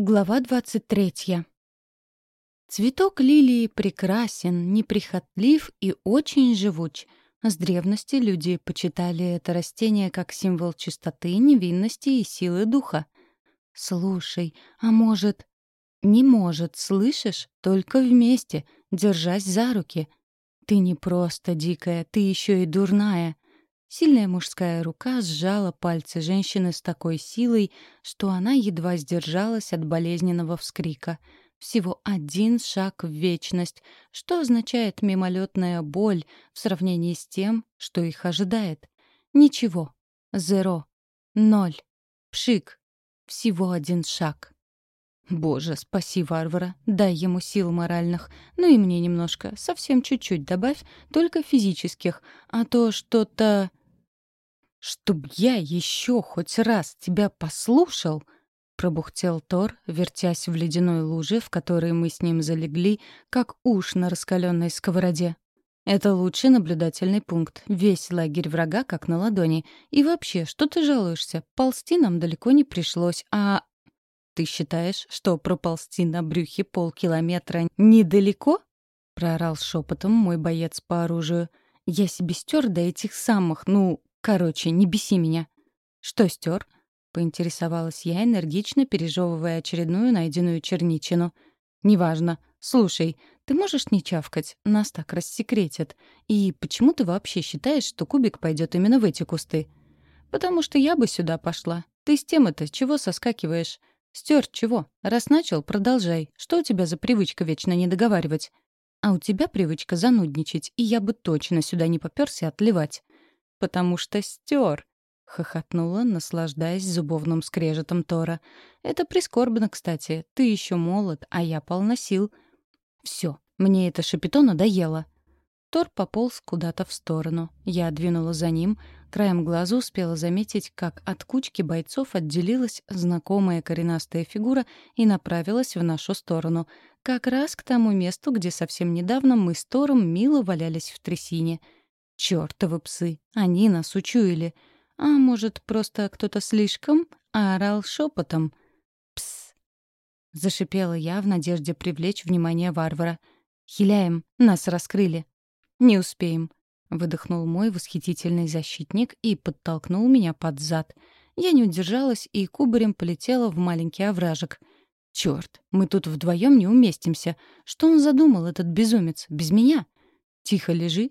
Глава 23. Цветок лилии прекрасен, неприхотлив и очень живуч. С древности люди почитали это растение как символ чистоты, невинности и силы духа. Слушай, а может... Не может, слышишь? Только вместе, держась за руки. Ты не просто дикая, ты еще и дурная. Сильная мужская рука сжала пальцы женщины с такой силой, что она едва сдержалась от болезненного вскрика. Всего один шаг в вечность, что означает мимолетная боль в сравнении с тем, что их ожидает. Ничего. Зеро. Ноль. Пшик. Всего один шаг. Боже, спаси варвара, дай ему сил моральных. Ну и мне немножко, совсем чуть-чуть добавь, только физических, а то что-то... «Чтоб я еще хоть раз тебя послушал!» — пробухтел Тор, вертясь в ледяной луже, в которой мы с ним залегли, как уж на раскаленной сковороде. Это лучший наблюдательный пункт. Весь лагерь врага как на ладони. И вообще, что ты жалуешься? Ползти нам далеко не пришлось, а... Ты считаешь, что проползти на брюхе полкилометра недалеко? Проорал шепотом мой боец по оружию. Я себе стер до этих самых, ну, Короче, не беси меня. Что стер? Поинтересовалась я, энергично пережевывая очередную найденную черничину. «Неважно. Слушай, ты можешь не чавкать? Нас так рассекретят. И почему ты вообще считаешь, что кубик пойдет именно в эти кусты?» «Потому что я бы сюда пошла. Ты с темы-то чего соскакиваешь? Стер чего? Раз начал, продолжай. Что у тебя за привычка вечно не договаривать? А у тебя привычка занудничать, и я бы точно сюда не попёрся отливать потому что стер. Хохотнула, наслаждаясь зубовным скрежетом Тора. «Это прискорбно, кстати. Ты еще молод, а я полна сил». «Все, мне это шапито надоело». Тор пополз куда-то в сторону. Я двинула за ним. Краем глаза успела заметить, как от кучки бойцов отделилась знакомая коренастая фигура и направилась в нашу сторону. Как раз к тому месту, где совсем недавно мы с Тором мило валялись в трясине — Чёртовы псы, они нас учуяли. А может, просто кто-то слишком орал шепотом? Пс! Зашипела я в надежде привлечь внимание варвара. «Хиляем, нас раскрыли». «Не успеем», — выдохнул мой восхитительный защитник и подтолкнул меня под зад. Я не удержалась и кубарем полетела в маленький овражек. «Чёрт, мы тут вдвоем не уместимся. Что он задумал, этот безумец, без меня?» «Тихо лежи,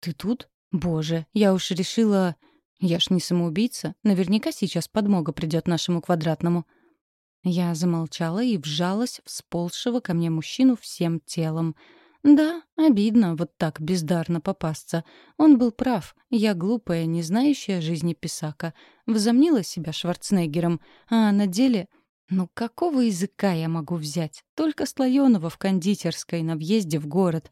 «Ты тут? Боже, я уж решила...» «Я ж не самоубийца. Наверняка сейчас подмога придет нашему квадратному». Я замолчала и вжалась в сползшего ко мне мужчину всем телом. Да, обидно вот так бездарно попасться. Он был прав. Я глупая, не знающая жизни писака. Возомнила себя Шварценеггером, а на деле... Ну какого языка я могу взять? Только слоеного в кондитерской на въезде в город.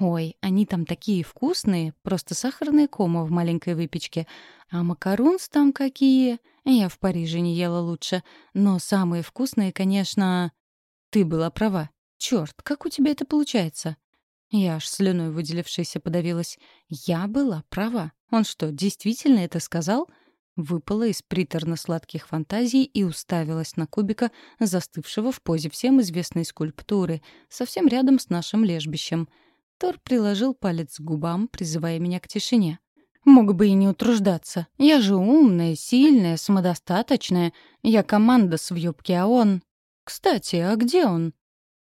Ой, они там такие вкусные, просто сахарные кома в маленькой выпечке. А макарунс там какие? Я в Париже не ела лучше. Но самые вкусные, конечно... Ты была права. Чёрт, как у тебя это получается? Я аж слюной выделившейся подавилась. Я была права. Он что, действительно это сказал? Выпала из приторно-сладких фантазий и уставилась на кубика, застывшего в позе всем известной скульптуры, совсем рядом с нашим лежбищем — Тор приложил палец к губам, призывая меня к тишине. «Мог бы и не утруждаться. Я же умная, сильная, самодостаточная. Я команда с юбке, а он... Кстати, а где он?»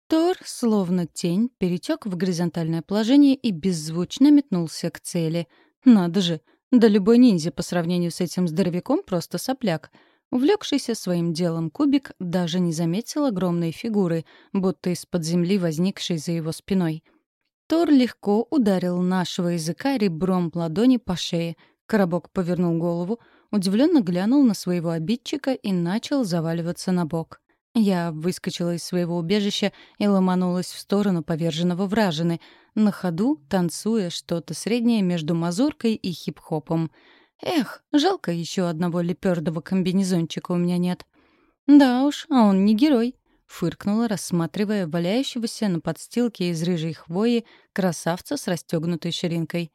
Тор, словно тень, перетек в горизонтальное положение и беззвучно метнулся к цели. «Надо же! Да любой ниндзя по сравнению с этим здоровяком просто сопляк». Увлекшийся своим делом кубик даже не заметил огромной фигуры, будто из-под земли возникшей за его спиной. Тор легко ударил нашего языка ребром ладони по шее. Коробок повернул голову, удивленно глянул на своего обидчика и начал заваливаться на бок. Я выскочила из своего убежища и ломанулась в сторону поверженного вражины, на ходу танцуя что-то среднее между мазуркой и хип-хопом. Эх, жалко еще одного лепёрдого комбинезончика у меня нет. Да уж, а он не герой фыркнула, рассматривая валяющегося на подстилке из рыжей хвои красавца с расстегнутой ширинкой.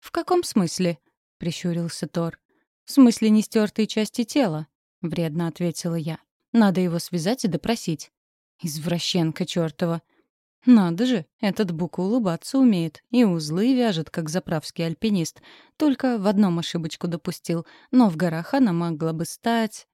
«В каком смысле?» — прищурился Тор. «В смысле нестертой части тела», — вредно ответила я. Надо его связать и допросить. Извращенка чертова. Надо же, этот Бука улыбаться умеет и узлы вяжет, как заправский альпинист. Только в одном ошибочку допустил, но в горах она могла бы стать...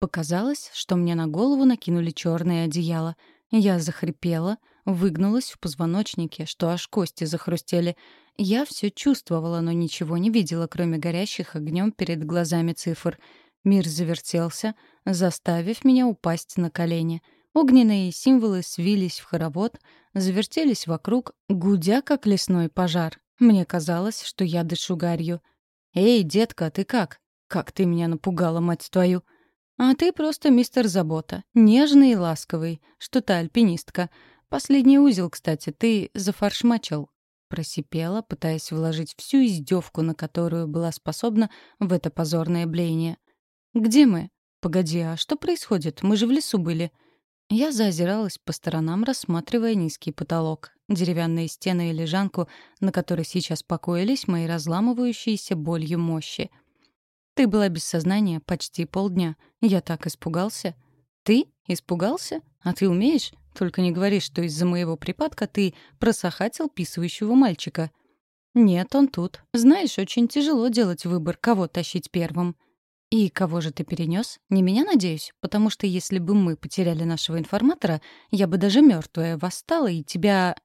Показалось, что мне на голову накинули черное одеяло. Я захрипела, выгнулась в позвоночнике, что аж кости захрустели. Я все чувствовала, но ничего не видела, кроме горящих огнем перед глазами цифр. Мир завертелся, заставив меня упасть на колени — Огненные символы свились в хоровод, завертелись вокруг, гудя, как лесной пожар. Мне казалось, что я дышу гарью. «Эй, детка, ты как? Как ты меня напугала, мать твою!» «А ты просто мистер Забота, нежный и ласковый, что-то альпинистка. Последний узел, кстати, ты зафаршмачил». Просипела, пытаясь вложить всю издевку, на которую была способна в это позорное блеяние. «Где мы? Погоди, а что происходит? Мы же в лесу были». Я заозиралась по сторонам, рассматривая низкий потолок, деревянные стены и лежанку, на которой сейчас покоились мои разламывающиеся болью мощи. «Ты была без сознания почти полдня. Я так испугался». «Ты? Испугался? А ты умеешь? Только не говори, что из-за моего припадка ты просохатил писающего мальчика». «Нет, он тут. Знаешь, очень тяжело делать выбор, кого тащить первым». «И кого же ты перенес? Не меня, надеюсь? Потому что если бы мы потеряли нашего информатора, я бы даже мертвая восстала и тебя...»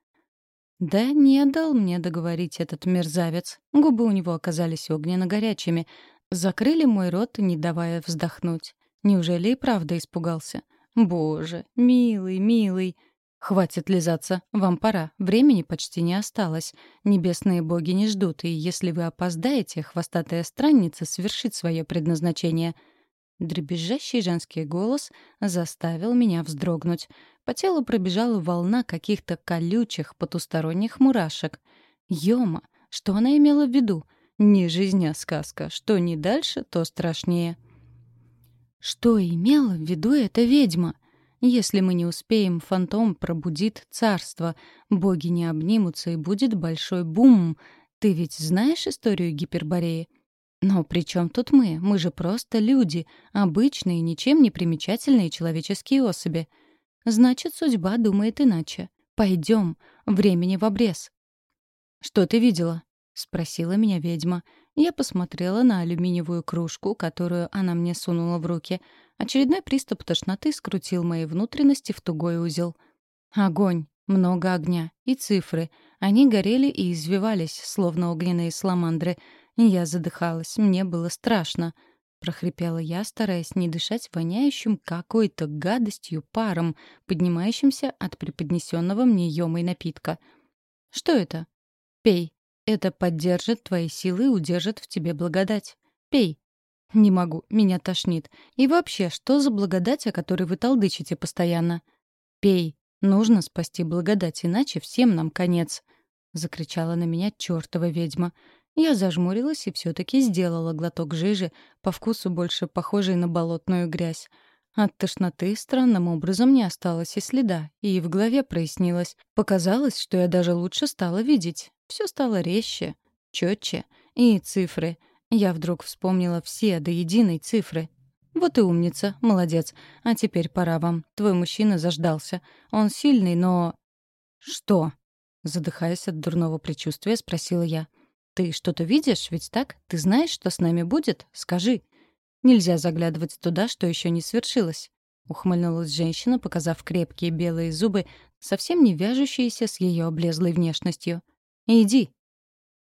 Да не дал мне договорить этот мерзавец. Губы у него оказались огненно-горячими. Закрыли мой рот, не давая вздохнуть. Неужели и правда испугался? Боже, милый, милый. «Хватит лизаться. Вам пора. Времени почти не осталось. Небесные боги не ждут, и если вы опоздаете, хвостатая странница свершит свое предназначение». Дребезжащий женский голос заставил меня вздрогнуть. По телу пробежала волна каких-то колючих потусторонних мурашек. Ёма, что она имела в виду? Не жизнь, а сказка. Что не дальше, то страшнее. Что имела в виду эта ведьма? Если мы не успеем, фантом пробудит царство, боги не обнимутся и будет большой бум. Ты ведь знаешь историю Гипербореи? Но при чем тут мы? Мы же просто люди, обычные, ничем не примечательные человеческие особи. Значит, судьба думает иначе. Пойдем, времени в обрез. Что ты видела? Спросила меня ведьма. Я посмотрела на алюминиевую кружку, которую она мне сунула в руки — Очередной приступ тошноты скрутил мои внутренности в тугой узел. Огонь, много огня и цифры. Они горели и извивались, словно огненные саламандры. Я задыхалась, мне было страшно. Прохрипела я, стараясь не дышать воняющим какой-то гадостью паром, поднимающимся от преподнесенного мне емой напитка. «Что это?» «Пей. Это поддержит твои силы и удержит в тебе благодать. Пей. «Не могу, меня тошнит. И вообще, что за благодать, о которой вы толдычите постоянно?» «Пей. Нужно спасти благодать, иначе всем нам конец», — закричала на меня чертова ведьма. Я зажмурилась и все таки сделала глоток жижи, по вкусу больше похожей на болотную грязь. От тошноты странным образом не осталось и следа, и в голове прояснилось. Показалось, что я даже лучше стала видеть. Все стало резче, четче. И цифры — я вдруг вспомнила все до единой цифры. «Вот и умница, молодец. А теперь пора вам. Твой мужчина заждался. Он сильный, но...» «Что?» Задыхаясь от дурного предчувствия, спросила я. «Ты что-то видишь, ведь так? Ты знаешь, что с нами будет? Скажи». «Нельзя заглядывать туда, что еще не свершилось», — ухмыльнулась женщина, показав крепкие белые зубы, совсем не вяжущиеся с ее облезлой внешностью. «Иди,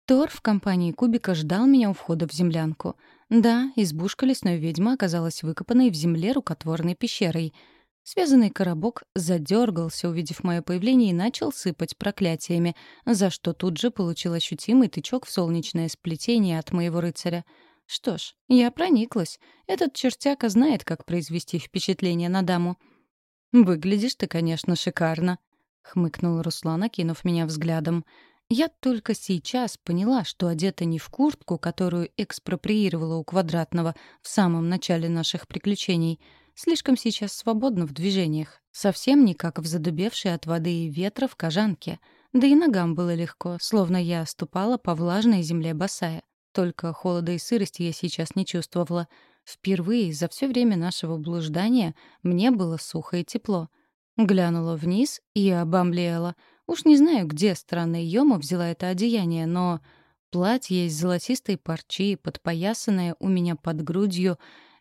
Тор в компании Кубика ждал меня у входа в землянку. Да, избушка лесной ведьмы оказалась выкопанной в земле рукотворной пещерой. Связанный коробок задергался, увидев мое появление, и начал сыпать проклятиями, за что тут же получил ощутимый тычок в солнечное сплетение от моего рыцаря. Что ж, я прониклась. Этот чертяка знает, как произвести впечатление на даму. «Выглядишь ты, конечно, шикарно», — хмыкнул Руслан, окинув меня взглядом. Я только сейчас поняла, что одета не в куртку, которую экспроприировала у Квадратного в самом начале наших приключений. Слишком сейчас свободно в движениях. Совсем не как в задубевшей от воды и ветра в кожанке. Да и ногам было легко, словно я ступала по влажной земле босая. Только холода и сырости я сейчас не чувствовала. Впервые за все время нашего блуждания мне было сухо и тепло. Глянула вниз и обомлела. Уж не знаю, где странная Йома взяла это одеяние, но платье из золотистой парчи, подпоясанное у меня под грудью,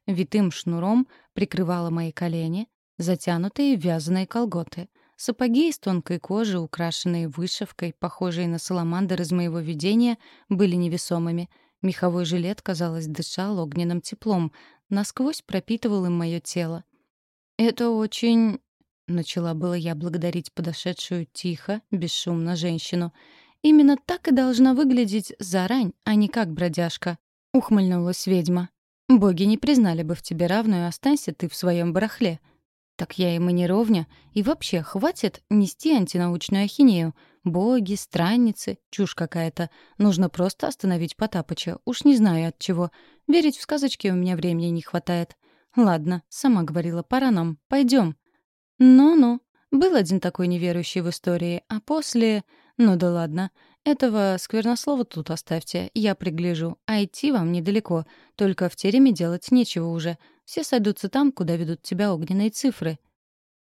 витым шнуром прикрывало мои колени, затянутые вязаные колготы. Сапоги из тонкой кожи, украшенные вышивкой, похожие на саламандр из моего видения, были невесомыми. Меховой жилет, казалось, дышал огненным теплом, насквозь пропитывал им мое тело. «Это очень...» — начала было я благодарить подошедшую тихо, бесшумно женщину. «Именно так и должна выглядеть зарань, а не как бродяжка», — ухмыльнулась ведьма. «Боги не признали бы в тебе равную, останься ты в своем барахле». Так я им и не ровня. И вообще, хватит нести антинаучную ахинею. Боги, странницы, чушь какая-то. Нужно просто остановить Потапыча. Уж не знаю от чего. Верить в сказочки у меня времени не хватает. Ладно, сама говорила, пора нам. Пойдем. Ну-ну. Был один такой неверующий в истории, а после... Ну да ладно. Этого сквернослова тут оставьте, я пригляжу. А идти вам недалеко. Только в тереме делать нечего уже. Все сойдутся там, куда ведут тебя огненные цифры.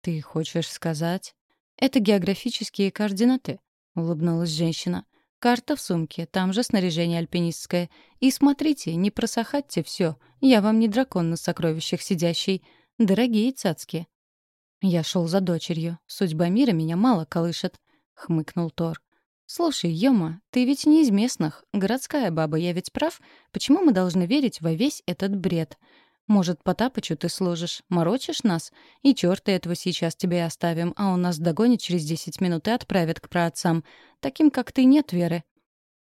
Ты хочешь сказать? Это географические координаты, улыбнулась женщина. Карта в сумке, там же снаряжение альпинистское. И смотрите, не просохатьте все. Я вам не дракон на сокровищах сидящий. Дорогие цацки. Я шел за дочерью. Судьба мира меня мало колышет, хмыкнул Тор. «Слушай, Йома, ты ведь не из местных. Городская баба, я ведь прав? Почему мы должны верить во весь этот бред? Может, Потапычу ты служишь, морочишь нас? И чёрта этого сейчас тебе оставим, а он нас догонит через десять минут и отправит к праотцам. Таким, как ты, нет веры».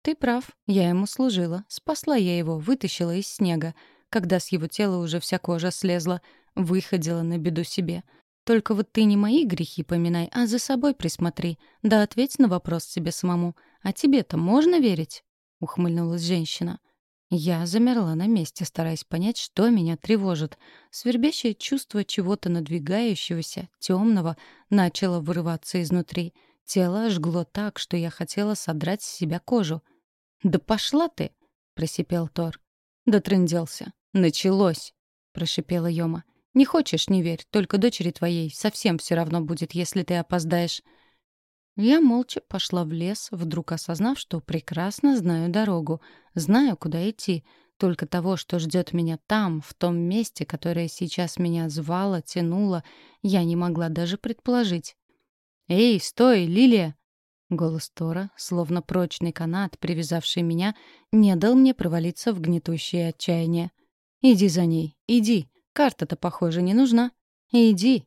«Ты прав. Я ему служила. Спасла я его, вытащила из снега. Когда с его тела уже вся кожа слезла. Выходила на беду себе. Только вот ты не мои грехи поминай, а за собой присмотри. Да ответь на вопрос себе самому. А тебе-то можно верить?» — ухмыльнулась женщина. Я замерла на месте, стараясь понять, что меня тревожит. Свербящее чувство чего-то надвигающегося, темного, начало вырываться изнутри. Тело жгло так, что я хотела содрать с себя кожу. «Да пошла ты!» — просипел Тор. Дотрынделся. «Началось!» — прошипела Йома. «Не хочешь — не верь, только дочери твоей совсем все равно будет, если ты опоздаешь». Я молча пошла в лес, вдруг осознав, что прекрасно знаю дорогу, знаю, куда идти. Только того, что ждет меня там, в том месте, которое сейчас меня звало, тянуло, я не могла даже предположить. «Эй, стой, Лилия!» Голос Тора, словно прочный канат, привязавший меня, не дал мне провалиться в гнетущее отчаяние. «Иди за ней, иди. Карта-то, похоже, не нужна. Иди,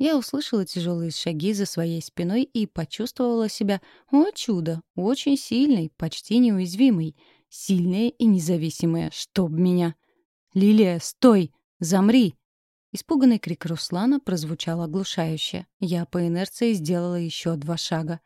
я услышала тяжелые шаги за своей спиной и почувствовала себя, о чудо, очень сильной, почти неуязвимой. Сильная и независимая, чтоб меня. «Лилия, стой! Замри!» Испуганный крик Руслана прозвучал оглушающе. Я по инерции сделала еще два шага.